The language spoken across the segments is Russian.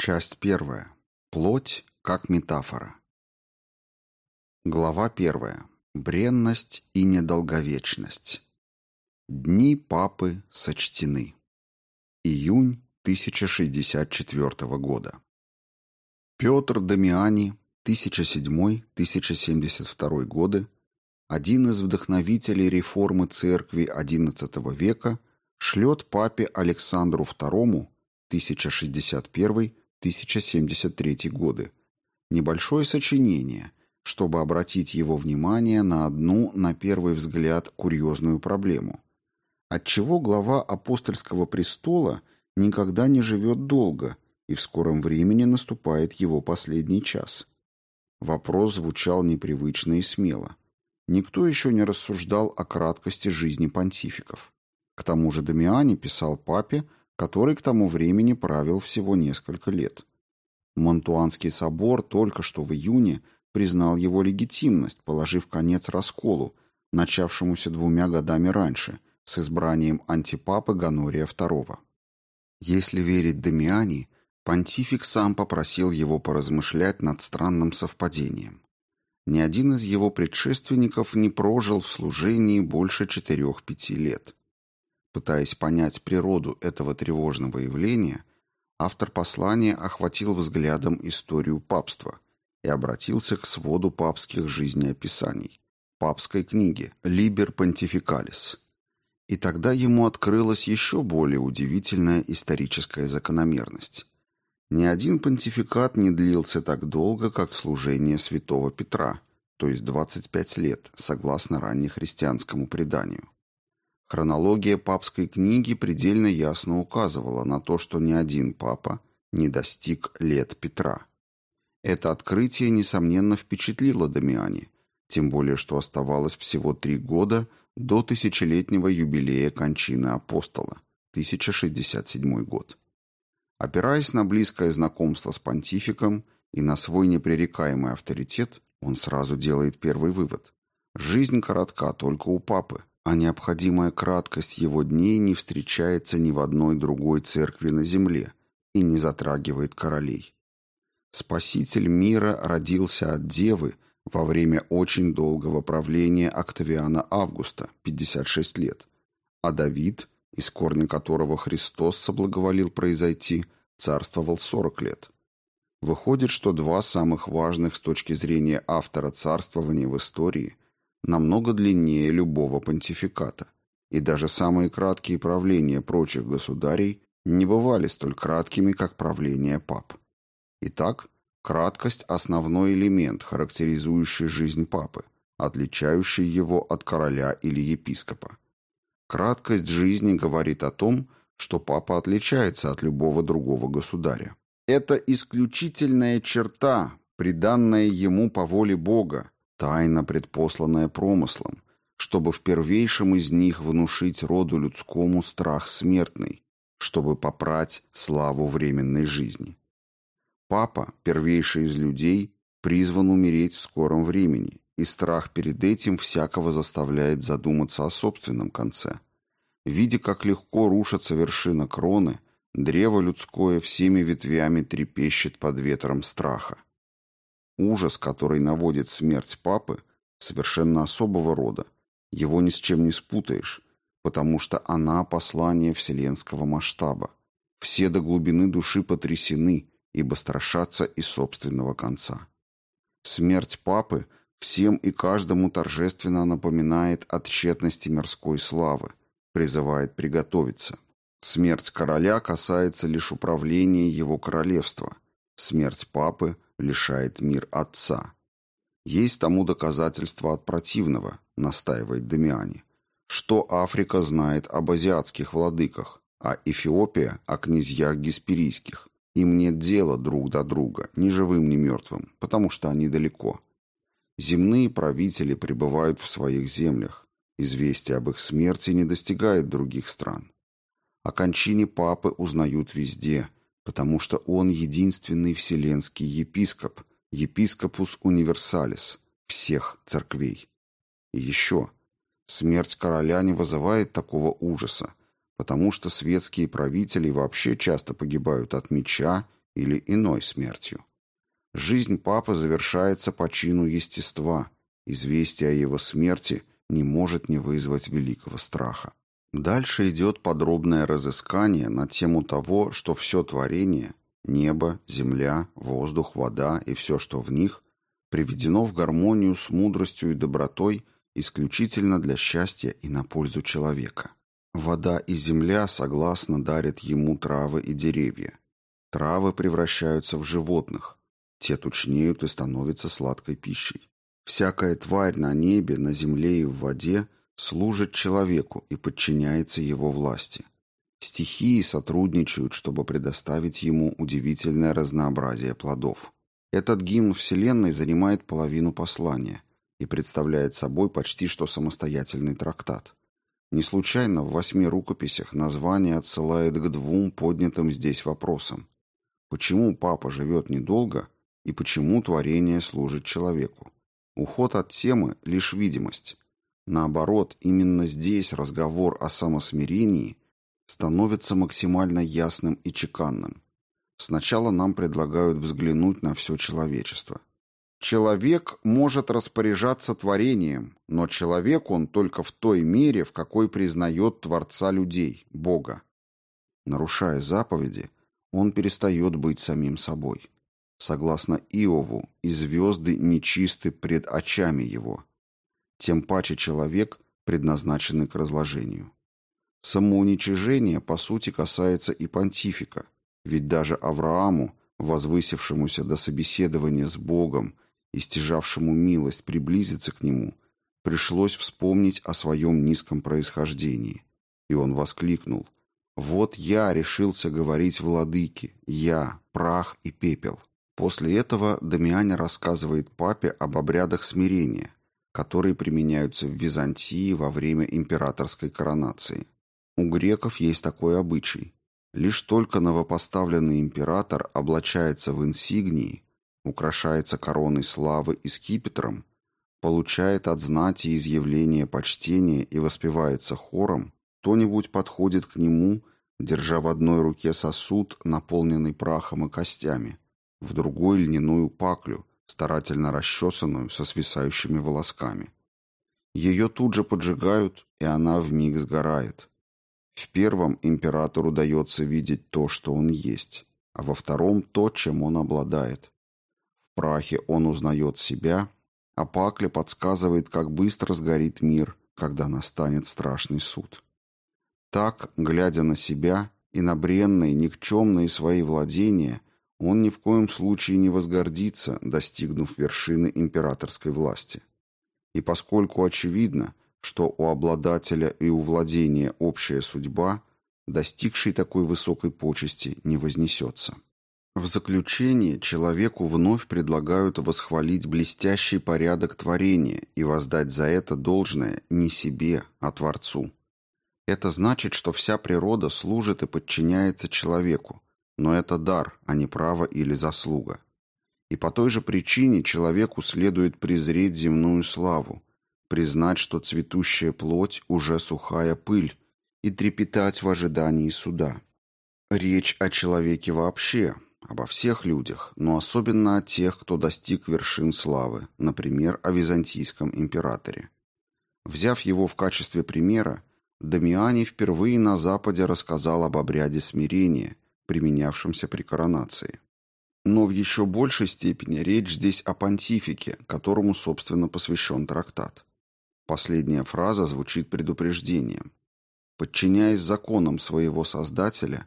Часть первая. Плоть как метафора. Глава первая. Бренность и недолговечность. Дни папы сочтены. Июнь 1064 года. Петр Дамиани, 1007-1072 годы, один из вдохновителей реформы церкви XI века, шлет папе Александру II 1061 1073 годы. Небольшое сочинение, чтобы обратить его внимание на одну, на первый взгляд, курьезную проблему. Отчего глава апостольского престола никогда не живет долго, и в скором времени наступает его последний час? Вопрос звучал непривычно и смело. Никто еще не рассуждал о краткости жизни понтификов. К тому же Дамиани писал папе, который к тому времени правил всего несколько лет. Монтуанский собор только что в июне признал его легитимность, положив конец расколу, начавшемуся двумя годами раньше, с избранием антипапы Ганория II. Если верить Дамиани, понтифик сам попросил его поразмышлять над странным совпадением. Ни один из его предшественников не прожил в служении больше четырех-пяти лет. Пытаясь понять природу этого тревожного явления, автор послания охватил взглядом историю папства и обратился к своду папских жизнеописаний, папской книги «Liber Pontificalis». И тогда ему открылась еще более удивительная историческая закономерность. Ни один понтификат не длился так долго, как служение святого Петра, то есть 25 лет, согласно раннехристианскому преданию. Хронология папской книги предельно ясно указывала на то, что ни один папа не достиг лет Петра. Это открытие, несомненно, впечатлило Дамиани, тем более, что оставалось всего три года до тысячелетнего юбилея кончины апостола, 1067 год. Опираясь на близкое знакомство с понтификом и на свой непререкаемый авторитет, он сразу делает первый вывод. Жизнь коротка только у папы, а необходимая краткость его дней не встречается ни в одной другой церкви на земле и не затрагивает королей. Спаситель мира родился от Девы во время очень долгого правления Октавиана Августа, 56 лет, а Давид, из корня которого Христос соблаговолил произойти, царствовал 40 лет. Выходит, что два самых важных с точки зрения автора царствования в истории – намного длиннее любого понтификата, и даже самые краткие правления прочих государей не бывали столь краткими, как правление пап. Итак, краткость – основной элемент, характеризующий жизнь папы, отличающий его от короля или епископа. Краткость жизни говорит о том, что папа отличается от любого другого государя. Это исключительная черта, приданная ему по воле Бога, тайна, предпосланная промыслом, чтобы в первейшем из них внушить роду людскому страх смертный, чтобы попрать славу временной жизни. Папа, первейший из людей, призван умереть в скором времени, и страх перед этим всякого заставляет задуматься о собственном конце. Видя, как легко рушится вершина кроны, древо людское всеми ветвями трепещет под ветром страха. Ужас, который наводит смерть папы, совершенно особого рода. Его ни с чем не спутаешь, потому что она послание вселенского масштаба. Все до глубины души потрясены, ибо страшатся и собственного конца. Смерть папы всем и каждому торжественно напоминает о тщетности мирской славы, призывает приготовиться. Смерть короля касается лишь управления его королевства. Смерть папы – лишает мир отца. Есть тому доказательство от противного, настаивает Демиани. Что Африка знает об азиатских владыках, а Эфиопия о князьях гесперийских. Им нет дела друг до друга, ни живым, ни мертвым, потому что они далеко. Земные правители пребывают в своих землях. Известие об их смерти не достигает других стран. О кончине папы узнают везде, потому что он единственный вселенский епископ, епископус универсалис, всех церквей. И еще, смерть короля не вызывает такого ужаса, потому что светские правители вообще часто погибают от меча или иной смертью. Жизнь папы завершается по чину естества. Известие о его смерти не может не вызвать великого страха. Дальше идет подробное разыскание на тему того, что все творение – небо, земля, воздух, вода и все, что в них – приведено в гармонию с мудростью и добротой исключительно для счастья и на пользу человека. Вода и земля согласно дарят ему травы и деревья. Травы превращаются в животных, те тучнеют и становятся сладкой пищей. Всякая тварь на небе, на земле и в воде – служит человеку и подчиняется его власти. Стихии сотрудничают, чтобы предоставить ему удивительное разнообразие плодов. Этот гимн Вселенной занимает половину послания и представляет собой почти что самостоятельный трактат. Не случайно в восьми рукописях название отсылает к двум поднятым здесь вопросам. Почему папа живет недолго и почему творение служит человеку? Уход от темы – лишь видимость. Наоборот, именно здесь разговор о самосмирении становится максимально ясным и чеканным. Сначала нам предлагают взглянуть на все человечество. Человек может распоряжаться творением, но человек он только в той мере, в какой признает Творца людей, Бога. Нарушая заповеди, он перестает быть самим собой. Согласно Иову, и звезды нечисты пред очами его тем паче человек, предназначенный к разложению. Самоуничижение, по сути, касается и понтифика, ведь даже Аврааму, возвысившемуся до собеседования с Богом и стяжавшему милость приблизиться к Нему, пришлось вспомнить о своем низком происхождении. И он воскликнул «Вот я решился говорить владыке, я, прах и пепел». После этого Дамиане рассказывает папе об обрядах смирения, которые применяются в Византии во время императорской коронации. У греков есть такой обычай. Лишь только новопоставленный император облачается в инсигнии, украшается короной славы и скипетром, получает от знати изъявление почтения и воспевается хором, кто-нибудь подходит к нему, держа в одной руке сосуд, наполненный прахом и костями, в другой льняную паклю, старательно расчесанную со свисающими волосками. Ее тут же поджигают, и она вмиг сгорает. В первом императору дается видеть то, что он есть, а во втором то, чем он обладает. В прахе он узнает себя, а Пакля подсказывает, как быстро сгорит мир, когда настанет страшный суд. Так, глядя на себя и на бренные, никчемные свои владения, он ни в коем случае не возгордится, достигнув вершины императорской власти. И поскольку очевидно, что у обладателя и у владения общая судьба, достигший такой высокой почести не вознесется. В заключение человеку вновь предлагают восхвалить блестящий порядок творения и воздать за это должное не себе, а Творцу. Это значит, что вся природа служит и подчиняется человеку, но это дар, а не право или заслуга. И по той же причине человеку следует презреть земную славу, признать, что цветущая плоть уже сухая пыль, и трепетать в ожидании суда. Речь о человеке вообще, обо всех людях, но особенно о тех, кто достиг вершин славы, например, о византийском императоре. Взяв его в качестве примера, Дамиани впервые на Западе рассказал об обряде смирения – применявшимся при коронации. Но в еще большей степени речь здесь о понтифике, которому, собственно, посвящен трактат. Последняя фраза звучит предупреждением. Подчиняясь законам своего Создателя,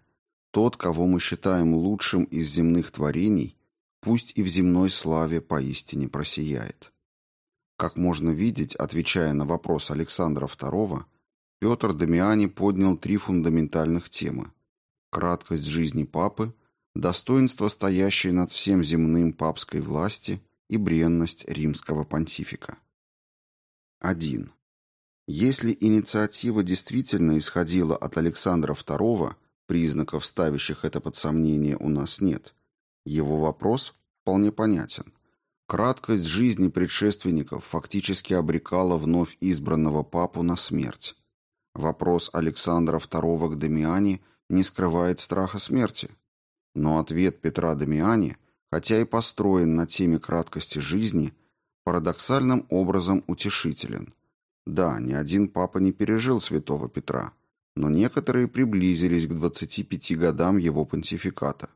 тот, кого мы считаем лучшим из земных творений, пусть и в земной славе поистине просияет. Как можно видеть, отвечая на вопрос Александра II, Петр Дамиани поднял три фундаментальных темы краткость жизни папы, достоинство стоящей над всем земным папской власти и бренность римского понтифика. 1. Если инициатива действительно исходила от Александра II, признаков, ставящих это под сомнение, у нас нет. Его вопрос вполне понятен. Краткость жизни предшественников фактически обрекала вновь избранного папу на смерть. Вопрос Александра II к Дамиане не скрывает страха смерти. Но ответ Петра Дамиани, хотя и построен на теме краткости жизни, парадоксальным образом утешителен. Да, ни один папа не пережил святого Петра, но некоторые приблизились к 25 годам его понтификата.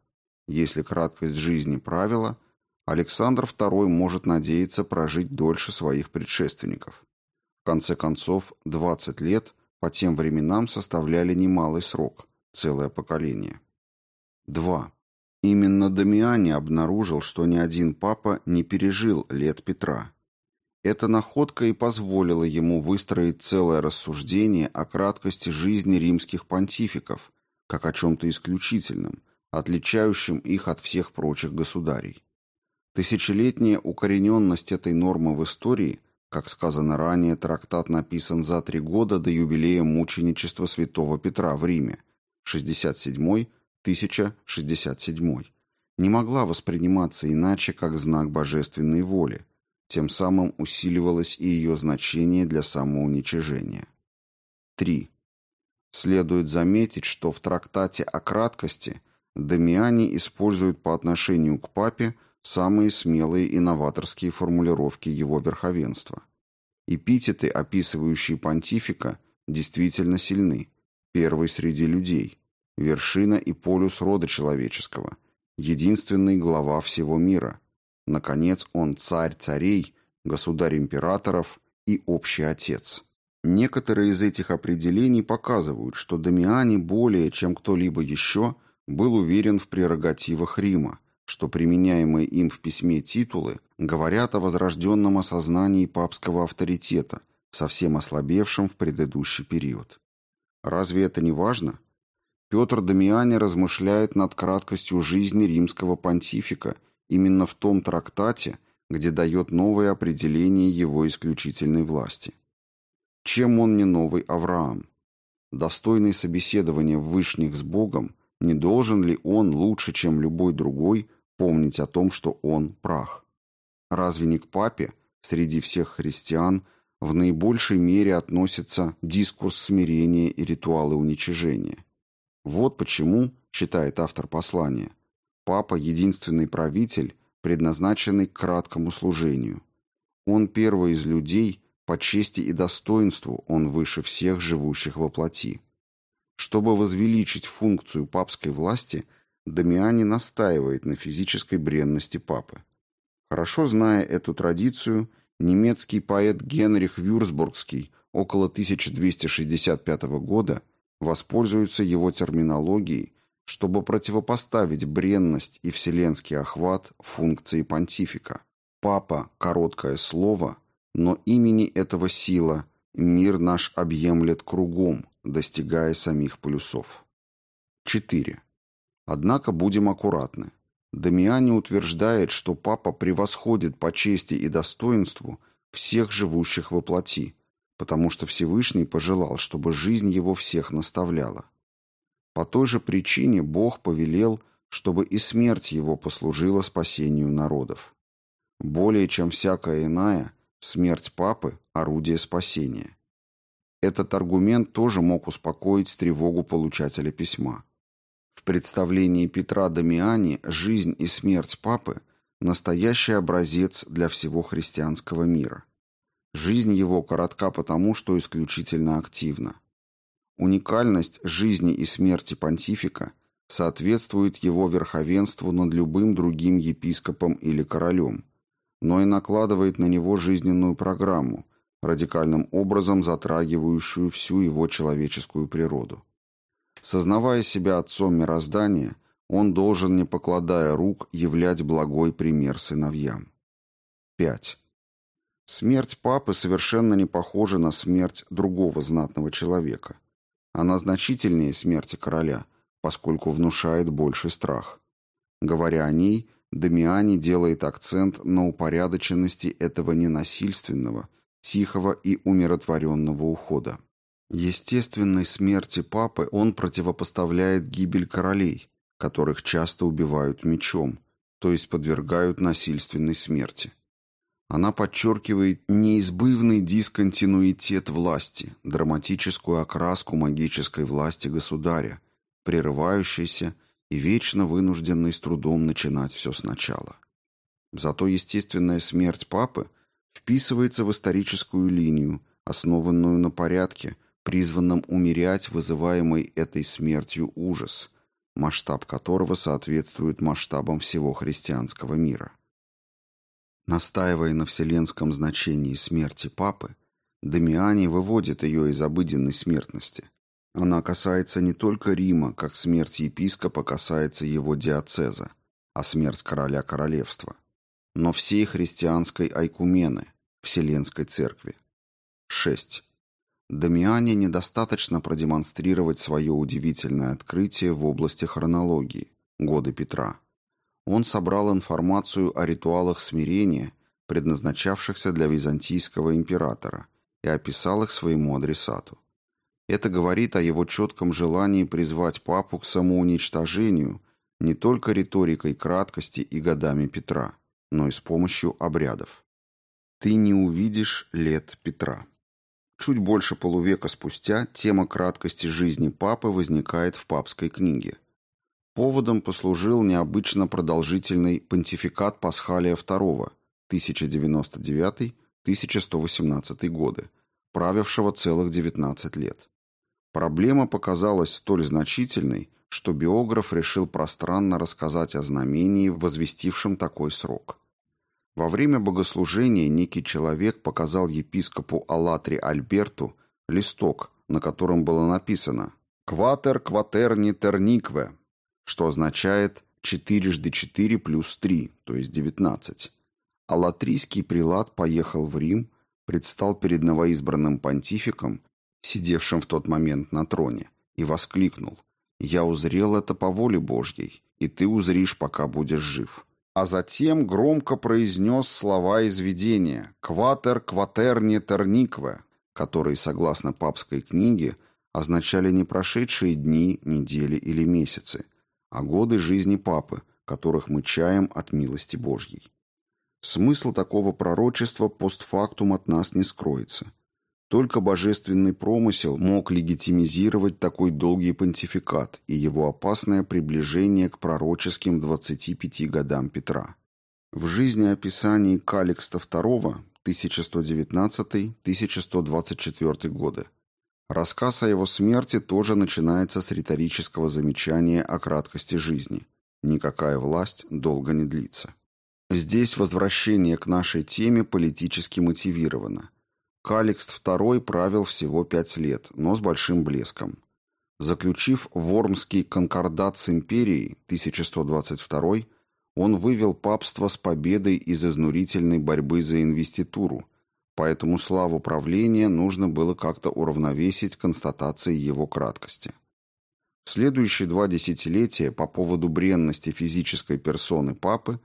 Если краткость жизни правила, Александр II может надеяться прожить дольше своих предшественников. В конце концов, 20 лет по тем временам составляли немалый срок, целое поколение. 2. Именно Дамиани обнаружил, что ни один папа не пережил лет Петра. Эта находка и позволила ему выстроить целое рассуждение о краткости жизни римских понтификов, как о чем-то исключительном, отличающем их от всех прочих государей. Тысячелетняя укорененность этой нормы в истории, как сказано ранее, трактат написан за три года до юбилея мученичества святого Петра в Риме, 67-1067, не могла восприниматься иначе, как знак божественной воли, тем самым усиливалось и ее значение для самоуничижения. 3. Следует заметить, что в трактате о краткости Дамиани использует по отношению к папе самые смелые и новаторские формулировки его верховенства. Эпитеты, описывающие понтифика, действительно сильны. Первый среди людей, вершина и полюс рода человеческого, единственный глава всего мира. Наконец, он царь царей, государь императоров и общий отец. Некоторые из этих определений показывают, что Дамиани более чем кто-либо еще был уверен в прерогативах Рима, что применяемые им в письме титулы говорят о возрожденном осознании папского авторитета, совсем ослабевшем в предыдущий период. Разве это не важно? Петр Дамиани размышляет над краткостью жизни римского понтифика именно в том трактате, где дает новое определение его исключительной власти. Чем он не новый Авраам? Достойный собеседования в вышних с Богом, не должен ли он лучше, чем любой другой, помнить о том, что он прах. Разве не к папе среди всех христиан в наибольшей мере относится дискурс смирения и ритуалы уничижения? Вот почему, считает автор послания, папа – единственный правитель, предназначенный к краткому служению. Он первый из людей, по чести и достоинству он выше всех живущих во плоти. Чтобы возвеличить функцию папской власти – Дамиани настаивает на физической бренности папы. Хорошо зная эту традицию, немецкий поэт Генрих Вюрсбургский около 1265 года воспользуется его терминологией, чтобы противопоставить бренность и вселенский охват функции понтифика. Папа – короткое слово, но имени этого сила мир наш объемлет кругом, достигая самих полюсов. 4. Однако будем аккуратны. Дамиани утверждает, что папа превосходит по чести и достоинству всех живущих во плоти, потому что Всевышний пожелал, чтобы жизнь его всех наставляла. По той же причине Бог повелел, чтобы и смерть его послужила спасению народов. Более чем всякая иная, смерть папы – орудие спасения. Этот аргумент тоже мог успокоить тревогу получателя письма. Представлении Петра Дамиани жизнь и смерть папы – настоящий образец для всего христианского мира. Жизнь его коротка потому, что исключительно активна. Уникальность жизни и смерти понтифика соответствует его верховенству над любым другим епископом или королем, но и накладывает на него жизненную программу, радикальным образом затрагивающую всю его человеческую природу. Сознавая себя отцом мироздания, он должен, не покладая рук, являть благой пример сыновьям. 5. Смерть папы совершенно не похожа на смерть другого знатного человека. Она значительнее смерти короля, поскольку внушает больший страх. Говоря о ней, Дамиани делает акцент на упорядоченности этого ненасильственного, тихого и умиротворенного ухода. Естественной смерти папы он противопоставляет гибель королей, которых часто убивают мечом, то есть подвергают насильственной смерти. Она подчеркивает неизбывный дисконтинуитет власти, драматическую окраску магической власти государя, прерывающейся и вечно вынужденный с трудом начинать все сначала. Зато естественная смерть папы вписывается в историческую линию, основанную на порядке, призванном умерять вызываемый этой смертью ужас, масштаб которого соответствует масштабам всего христианского мира. Настаивая на вселенском значении смерти папы, Дамиани выводит ее из обыденной смертности. Она касается не только Рима, как смерть епископа касается его диацеза, а смерть короля королевства, но всей христианской айкумены, Вселенской Церкви. 6. Дамиане недостаточно продемонстрировать свое удивительное открытие в области хронологии, годы Петра. Он собрал информацию о ритуалах смирения, предназначавшихся для византийского императора, и описал их своему адресату. Это говорит о его четком желании призвать папу к самоуничтожению не только риторикой краткости и годами Петра, но и с помощью обрядов. «Ты не увидишь лет Петра». Чуть больше полувека спустя тема краткости жизни папы возникает в папской книге. Поводом послужил необычно продолжительный понтификат Пасхалия II 1099-1118 годы, правившего целых 19 лет. Проблема показалась столь значительной, что биограф решил пространно рассказать о знамении, возвестившем такой срок. Во время богослужения некий человек показал епископу Алатри Альберту листок, на котором было написано «Кватер кватерни терникве», что означает «четырежды четыре плюс три», то есть девятнадцать. Алатрийский прилад поехал в Рим, предстал перед новоизбранным понтификом, сидевшим в тот момент на троне, и воскликнул «Я узрел это по воле Божьей, и ты узришь, пока будешь жив» а затем громко произнес слова из видения «кватер кватерни терникве», которые, согласно папской книге, означали не прошедшие дни, недели или месяцы, а годы жизни папы, которых мы чаем от милости Божьей. Смысл такого пророчества постфактум от нас не скроется. Только божественный промысел мог легитимизировать такой долгий понтификат и его опасное приближение к пророческим 25 годам Петра. В жизнеописании Каликста II 1119-1124 годы рассказ о его смерти тоже начинается с риторического замечания о краткости жизни. Никакая власть долго не длится. Здесь возвращение к нашей теме политически мотивировано. Каликст II правил всего пять лет, но с большим блеском. Заключив Вормский конкордат с империей 1122, он вывел папство с победой из изнурительной борьбы за инвеституру, поэтому славу правления нужно было как-то уравновесить констатацией его краткости. В следующие два десятилетия по поводу бренности физической персоны папы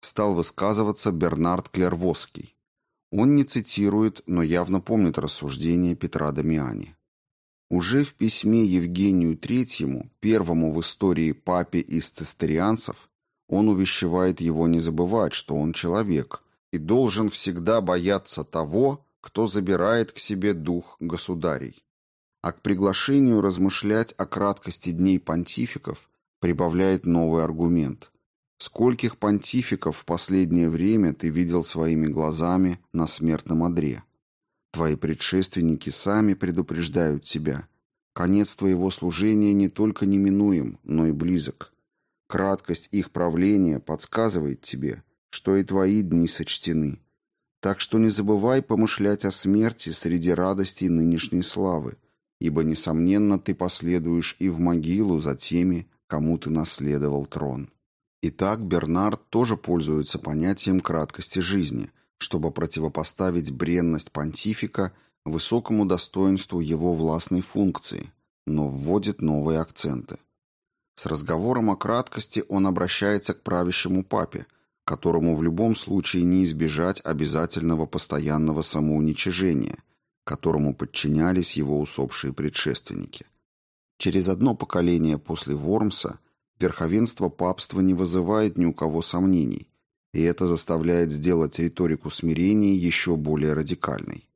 стал высказываться Бернард Клервосский. Он не цитирует, но явно помнит рассуждения Петра Дамиани. Уже в письме Евгению III, первому в истории папе из цистерианцев, он увещевает его не забывать, что он человек и должен всегда бояться того, кто забирает к себе дух государей. А к приглашению размышлять о краткости дней понтификов прибавляет новый аргумент. Скольких понтификов в последнее время ты видел своими глазами на смертном одре? Твои предшественники сами предупреждают тебя. Конец твоего служения не только неминуем, но и близок. Краткость их правления подсказывает тебе, что и твои дни сочтены. Так что не забывай помышлять о смерти среди радостей нынешней славы, ибо, несомненно, ты последуешь и в могилу за теми, кому ты наследовал трон. Итак, Бернард тоже пользуется понятием краткости жизни, чтобы противопоставить бренность понтифика высокому достоинству его властной функции, но вводит новые акценты. С разговором о краткости он обращается к правящему папе, которому в любом случае не избежать обязательного постоянного самоуничижения, которому подчинялись его усопшие предшественники. Через одно поколение после Вормса – Верховенство папства не вызывает ни у кого сомнений, и это заставляет сделать риторику смирения еще более радикальной.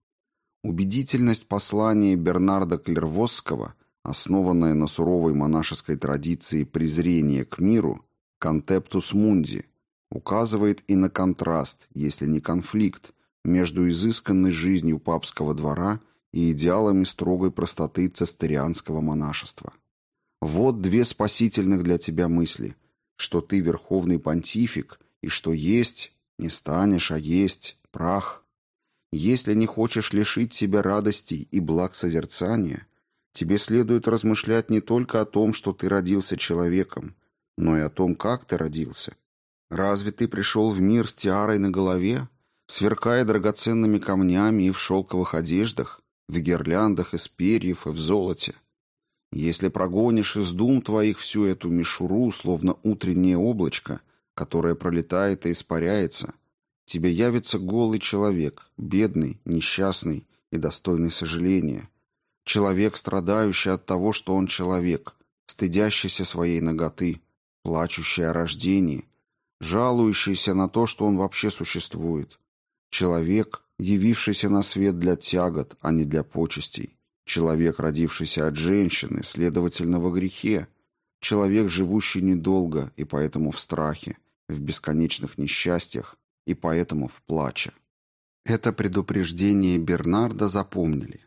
Убедительность послания Бернарда Клервосского основанное на суровой монашеской традиции презрения к миру, «Conceptus Mundi», указывает и на контраст, если не конфликт, между изысканной жизнью папского двора и идеалами строгой простоты цистерианского монашества. Вот две спасительных для тебя мысли, что ты верховный понтифик, и что есть, не станешь, а есть, прах. Если не хочешь лишить себя радостей и благ созерцания, тебе следует размышлять не только о том, что ты родился человеком, но и о том, как ты родился. Разве ты пришел в мир с тиарой на голове, сверкая драгоценными камнями и в шелковых одеждах, в гирляндах из перьев и в золоте? Если прогонишь из дум твоих всю эту мишуру, словно утреннее облачко, которое пролетает и испаряется, тебе явится голый человек, бедный, несчастный и достойный сожаления. Человек, страдающий от того, что он человек, стыдящийся своей ноготы, плачущий о рождении, жалующийся на то, что он вообще существует. Человек, явившийся на свет для тягот, а не для почестей. Человек, родившийся от женщины, следовательно, во грехе. Человек, живущий недолго и поэтому в страхе, в бесконечных несчастьях и поэтому в плаче. Это предупреждение Бернарда запомнили.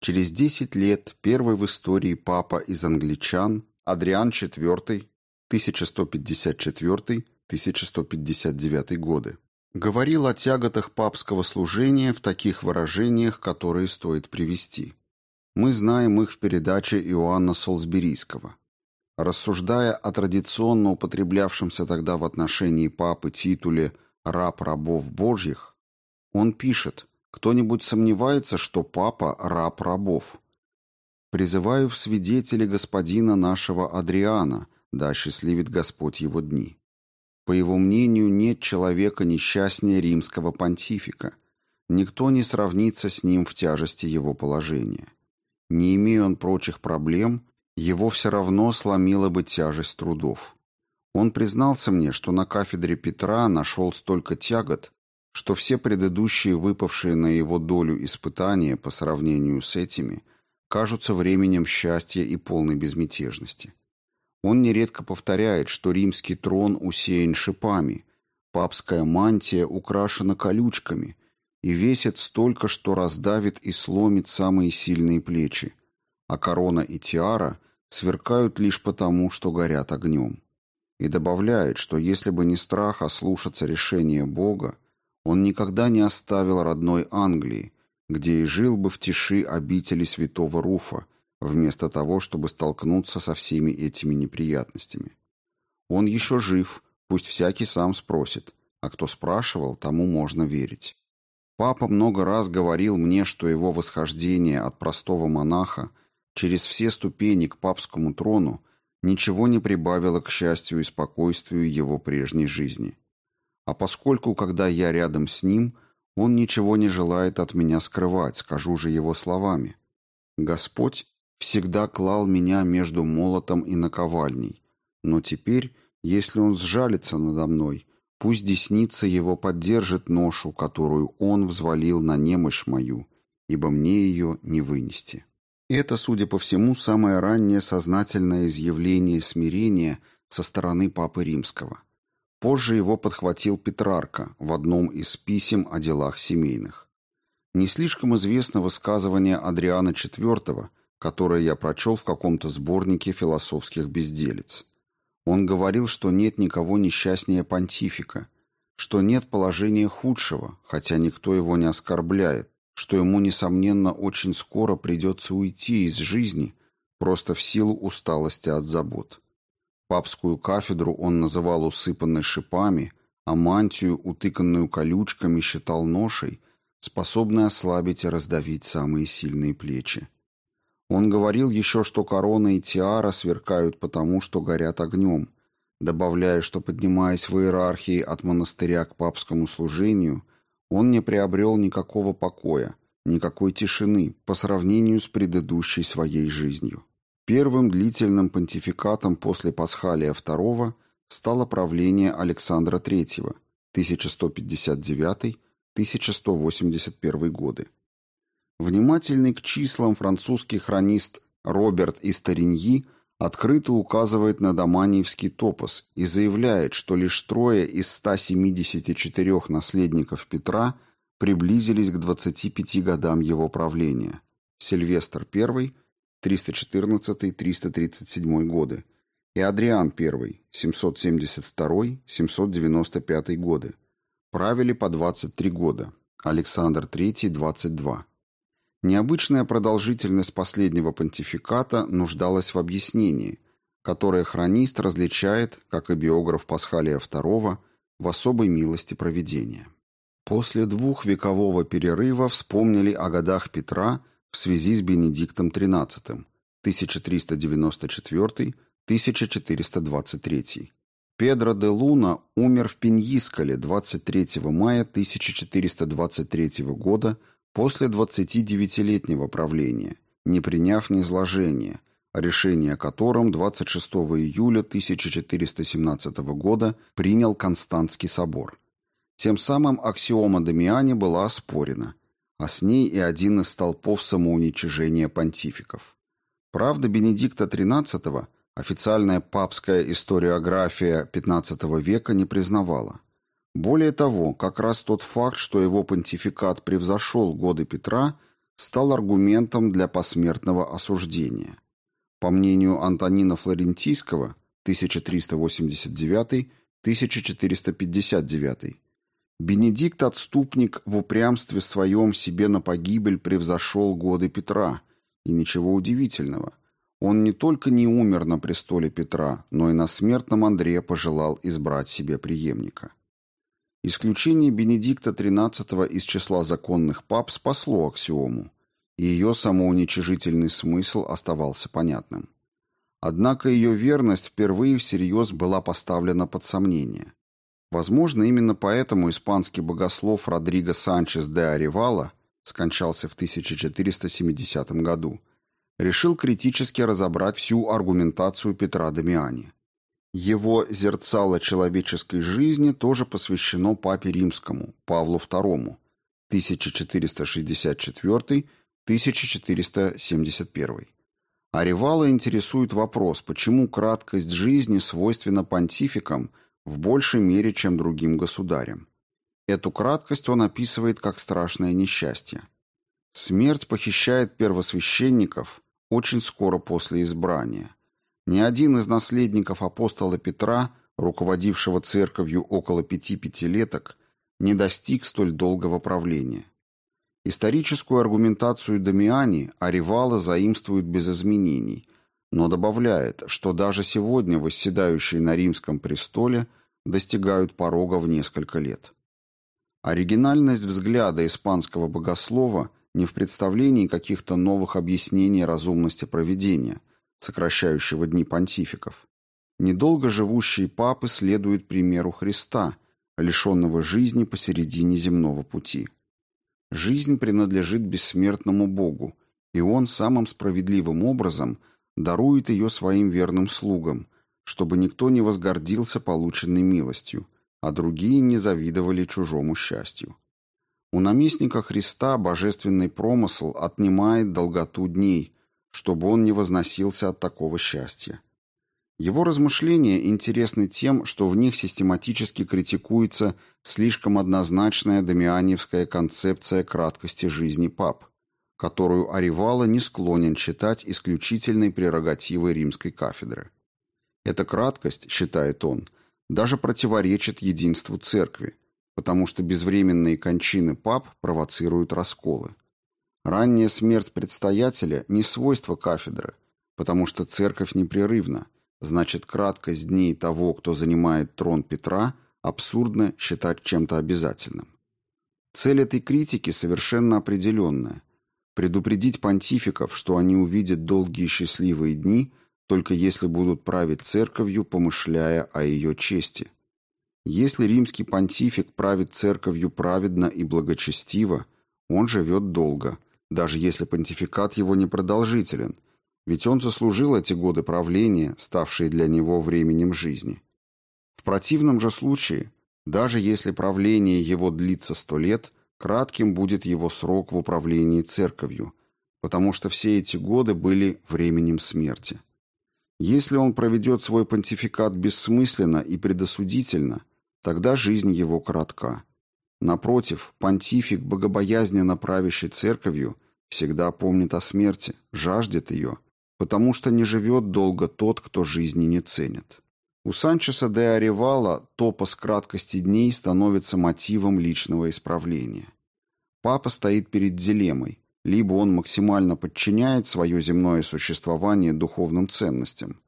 Через десять лет первый в истории папа из англичан Адриан IV 1154-1159 годы говорил о тяготах папского служения в таких выражениях, которые стоит привести. Мы знаем их в передаче Иоанна Солсберийского. Рассуждая о традиционно употреблявшемся тогда в отношении папы титуле «раб рабов божьих», он пишет «Кто-нибудь сомневается, что папа – раб рабов?» «Призываю в свидетели господина нашего Адриана, да осчастливит Господь его дни». По его мнению, нет человека несчастнее римского понтифика. Никто не сравнится с ним в тяжести его положения. Не имея он прочих проблем, его все равно сломила бы тяжесть трудов. Он признался мне, что на кафедре Петра нашел столько тягот, что все предыдущие выпавшие на его долю испытания по сравнению с этими кажутся временем счастья и полной безмятежности. Он нередко повторяет, что римский трон усеян шипами, папская мантия украшена колючками, и весит столько, что раздавит и сломит самые сильные плечи, а корона и тиара сверкают лишь потому, что горят огнем. И добавляет, что если бы не страх ослушаться решения Бога, он никогда не оставил родной Англии, где и жил бы в тиши обители святого Руфа, вместо того, чтобы столкнуться со всеми этими неприятностями. Он еще жив, пусть всякий сам спросит, а кто спрашивал, тому можно верить. Папа много раз говорил мне, что его восхождение от простого монаха через все ступени к папскому трону ничего не прибавило к счастью и спокойствию его прежней жизни. А поскольку, когда я рядом с ним, он ничего не желает от меня скрывать, скажу же его словами. Господь всегда клал меня между молотом и наковальней, но теперь, если он сжалится надо мной, Пусть десница его поддержит ношу, которую он взвалил на немощь мою, ибо мне ее не вынести. Это, судя по всему, самое раннее сознательное изъявление смирения со стороны Папы Римского. Позже его подхватил Петрарка в одном из писем о делах семейных. Не слишком известно высказывание Адриана IV, которое я прочел в каком-то сборнике философских безделец. Он говорил, что нет никого несчастнее понтифика, что нет положения худшего, хотя никто его не оскорбляет, что ему, несомненно, очень скоро придется уйти из жизни, просто в силу усталости от забот. Папскую кафедру он называл усыпанной шипами, а мантию, утыканную колючками, считал ношей, способной ослабить и раздавить самые сильные плечи. Он говорил еще, что корона и тиара сверкают потому, что горят огнем, добавляя, что, поднимаясь в иерархии от монастыря к папскому служению, он не приобрел никакого покоя, никакой тишины по сравнению с предыдущей своей жизнью. Первым длительным понтификатом после Пасхалия II стало правление Александра III 1159-1181 годы. Внимательный к числам французский хронист Роберт из Тариньи открыто указывает на Доманиевский топос и заявляет, что лишь трое из 174 наследников Петра приблизились к 25 годам его правления. Сильвестр I, 314-337 годы, и Адриан I, 772-795 годы. Правили по 23 года, Александр III – 22. Необычная продолжительность последнего понтификата нуждалась в объяснении, которое хронист различает, как и биограф Пасхалия II, в особой милости проведения. После двухвекового перерыва вспомнили о годах Петра в связи с Бенедиктом XIII 1394-1423. Педро де Луна умер в Пеньискале 23 мая 1423 года После 29-летнего правления, не приняв низложения, решение о котором 26 июля 1417 года принял Константский собор. Тем самым аксиома Дамиани была оспорена, а с ней и один из столпов самоуничижения понтификов. Правда Бенедикта XIII официальная папская историография XV века не признавала. Более того, как раз тот факт, что его понтификат превзошел годы Петра, стал аргументом для посмертного осуждения. По мнению Антонина Флорентийского 1389-1459, Бенедикт Отступник в упрямстве своем себе на погибель превзошел годы Петра, и ничего удивительного. Он не только не умер на престоле Петра, но и на смертном Андре пожелал избрать себе преемника. Исключение Бенедикта XIII из числа законных пап спасло аксиому, и ее самоуничижительный смысл оставался понятным. Однако ее верность впервые всерьез была поставлена под сомнение. Возможно, именно поэтому испанский богослов Родриго Санчес де Аривала скончался в 1470 году, решил критически разобрать всю аргументацию Петра Дамиани. Его «Зерцало человеческой жизни» тоже посвящено Папе Римскому, Павлу II, 1464-1471. Аревала интересует вопрос, почему краткость жизни свойственна понтификам в большей мере, чем другим государям. Эту краткость он описывает как страшное несчастье. Смерть похищает первосвященников очень скоро после избрания – ни один из наследников апостола Петра, руководившего церковью около пяти пятилеток, не достиг столь долгого правления. Историческую аргументацию Дамиани Аривала заимствует без изменений, но добавляет, что даже сегодня восседающие на римском престоле достигают порога в несколько лет. Оригинальность взгляда испанского богослова не в представлении каких-то новых объяснений разумности проведения – сокращающего дни понтификов. Недолго живущие папы следуют примеру Христа, лишенного жизни посередине земного пути. Жизнь принадлежит бессмертному Богу, и Он самым справедливым образом дарует ее своим верным слугам, чтобы никто не возгордился полученной милостью, а другие не завидовали чужому счастью. У наместника Христа божественный промысл отнимает долготу дней, чтобы он не возносился от такого счастья. Его размышления интересны тем, что в них систематически критикуется слишком однозначная домианевская концепция краткости жизни пап, которую Аривала не склонен считать исключительной прерогативой римской кафедры. Эта краткость, считает он, даже противоречит единству церкви, потому что безвременные кончины пап провоцируют расколы. Ранняя смерть предстоятеля – не свойство кафедры, потому что церковь непрерывна, значит, краткость дней того, кто занимает трон Петра, абсурдно считать чем-то обязательным. Цель этой критики совершенно определенная – предупредить понтификов, что они увидят долгие счастливые дни, только если будут править церковью, помышляя о ее чести. Если римский понтифик правит церковью праведно и благочестиво, он живет долго – даже если понтификат его непродолжителен, ведь он заслужил эти годы правления, ставшие для него временем жизни. В противном же случае, даже если правление его длится сто лет, кратким будет его срок в управлении церковью, потому что все эти годы были временем смерти. Если он проведет свой понтификат бессмысленно и предосудительно, тогда жизнь его коротка. Напротив, понтифик, богобоязненно правящий церковью, всегда помнит о смерти, жаждет ее, потому что не живет долго тот, кто жизни не ценит. У Санчеса де Аревала топос краткости дней становится мотивом личного исправления. Папа стоит перед дилеммой. Либо он максимально подчиняет свое земное существование духовным ценностям,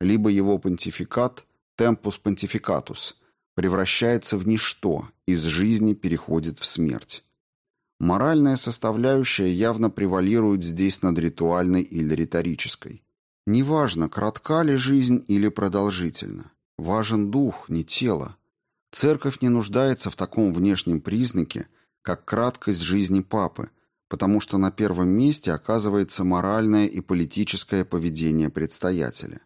либо его понтификат, темпус понтификатус, превращается в ничто, из жизни переходит в смерть. Моральная составляющая явно превалирует здесь над ритуальной или риторической. Неважно, кратка ли жизнь или продолжительна. Важен дух, не тело. Церковь не нуждается в таком внешнем признаке, как краткость жизни папы, потому что на первом месте оказывается моральное и политическое поведение предстоятеля.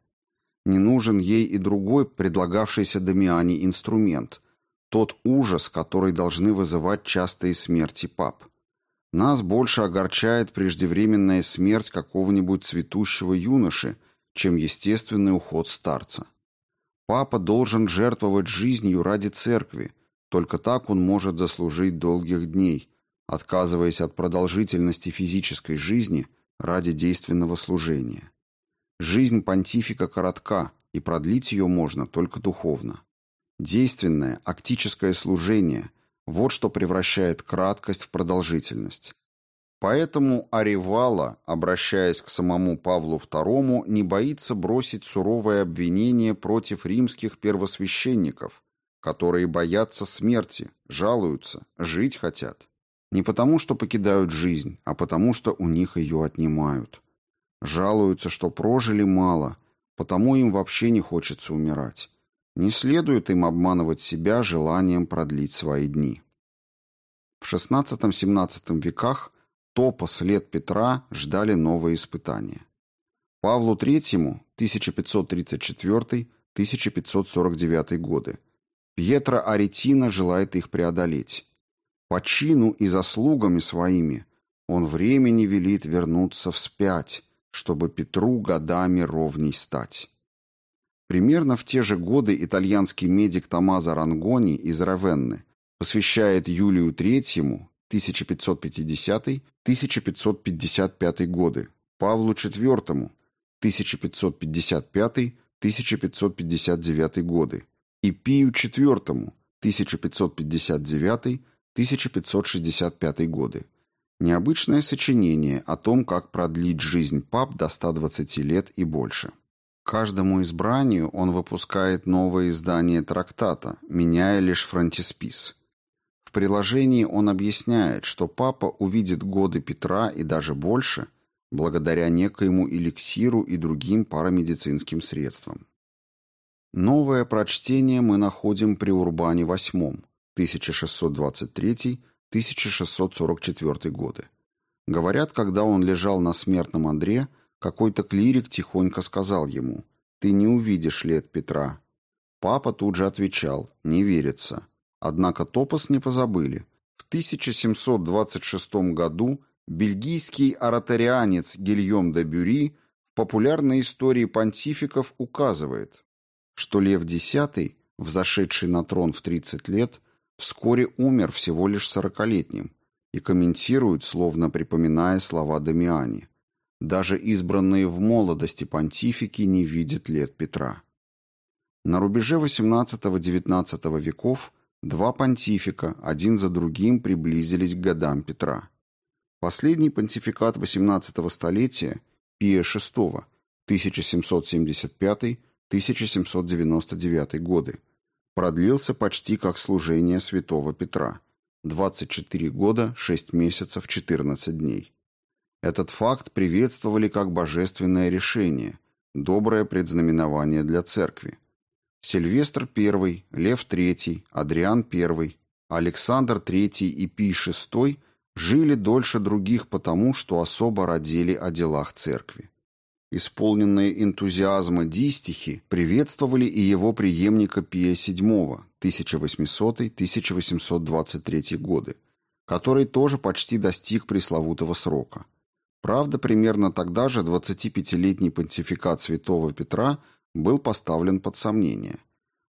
Не нужен ей и другой предлагавшийся Дамиане инструмент, тот ужас, который должны вызывать частые смерти пап. Нас больше огорчает преждевременная смерть какого-нибудь цветущего юноши, чем естественный уход старца. Папа должен жертвовать жизнью ради церкви, только так он может заслужить долгих дней, отказываясь от продолжительности физической жизни ради действенного служения. Жизнь понтифика коротка, и продлить ее можно только духовно. Действенное, актическое служение – вот что превращает краткость в продолжительность. Поэтому Аревала, обращаясь к самому Павлу II, не боится бросить суровое обвинение против римских первосвященников, которые боятся смерти, жалуются, жить хотят. Не потому, что покидают жизнь, а потому, что у них ее отнимают. Жалуются, что прожили мало, потому им вообще не хочется умирать. Не следует им обманывать себя желанием продлить свои дни. В XVI-XVII веках топос лет Петра ждали новые испытания. Павлу III 1534-1549 годы Пьетро Аретина желает их преодолеть. По чину и заслугами своими он времени велит вернуться вспять, чтобы Петру годами ровней стать. Примерно в те же годы итальянский медик Томазо Рангони из Равенны посвящает Юлию III 1550-1555 годы, Павлу IV 1555-1559 годы и Пию IV 1559 1565 годы. Необычное сочинение о том, как продлить жизнь пап до 120 лет и больше. Каждому избранию он выпускает новое издание трактата, меняя лишь фронтиспис. В приложении он объясняет, что папа увидит годы Петра и даже больше, благодаря некоему эликсиру и другим парамедицинским средствам. Новое прочтение мы находим при Урбане VIII, 1623-1644 годы. Говорят, когда он лежал на смертном Андре, какой-то клирик тихонько сказал ему «Ты не увидишь лет Петра». Папа тут же отвечал «Не верится». Однако топос не позабыли. В 1726 году бельгийский ораторианец Гильем де Бюри в популярной истории понтификов указывает, что Лев X, взошедший на трон в 30 лет, вскоре умер всего лишь сорокалетним и комментирует, словно припоминая слова Дамиани. Даже избранные в молодости понтифики не видят лет Петра. На рубеже XVIII-XIX веков два понтифика один за другим приблизились к годам Петра. Последний понтификат XVIII столетия Пия VI 1775-1799 годы продлился почти как служение святого Петра – 24 года, 6 месяцев, 14 дней. Этот факт приветствовали как божественное решение, доброе предзнаменование для церкви. Сильвестр I, Лев III, Адриан I, Александр III и Пий VI жили дольше других потому, что особо родили о делах церкви. Исполненные энтузиазма дистихи приветствовали и его преемника Пия VII, 1800-1823 годы, который тоже почти достиг пресловутого срока. Правда, примерно тогда же 25-летний понтификат святого Петра был поставлен под сомнение.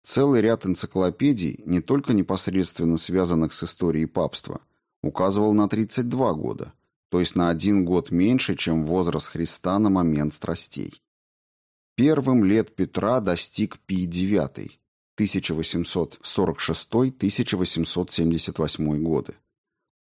Целый ряд энциклопедий, не только непосредственно связанных с историей папства, указывал на 32 года, то есть на один год меньше, чем возраст Христа на момент страстей. Первым лет Петра достиг Пий IX, 1846-1878 годы.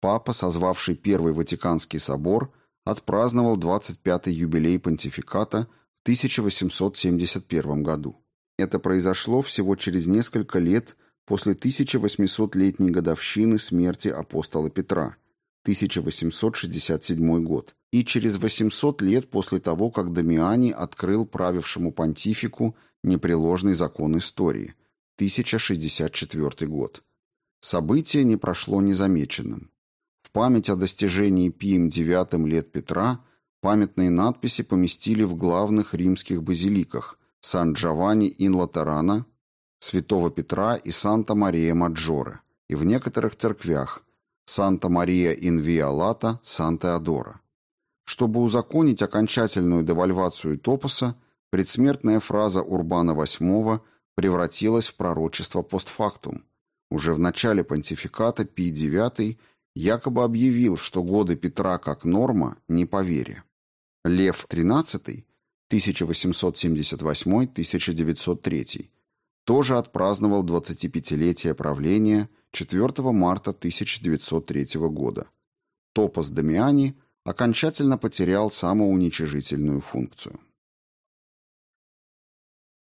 Папа, созвавший Первый Ватиканский собор, отпраздновал 25-й юбилей понтификата в 1871 году. Это произошло всего через несколько лет после 1800-летней годовщины смерти апостола Петра, 1867 год, и через 800 лет после того, как Дамиани открыл правившему понтифику непреложный закон истории, 1064 год. Событие не прошло незамеченным. В память о достижении Пием IX лет Петра памятные надписи поместили в главных римских базиликах Сан-Джованни ин Латерана, Святого Петра и Санта-Мария-Маджоре, и в некоторых церквях Санта-Мария ин Виолата, Санта-Адора. Чтобы узаконить окончательную девальвацию топоса, предсмертная фраза Урбана VIII превратилась в пророчество постфактум. Уже в начале понтификата Пий IX якобы объявил, что годы Петра как норма не по вере. Лев XIII 1878-1903 тоже отпраздновал 25-летие правления 4 марта 1903 года. Топос Дамиани окончательно потерял самоуничижительную функцию.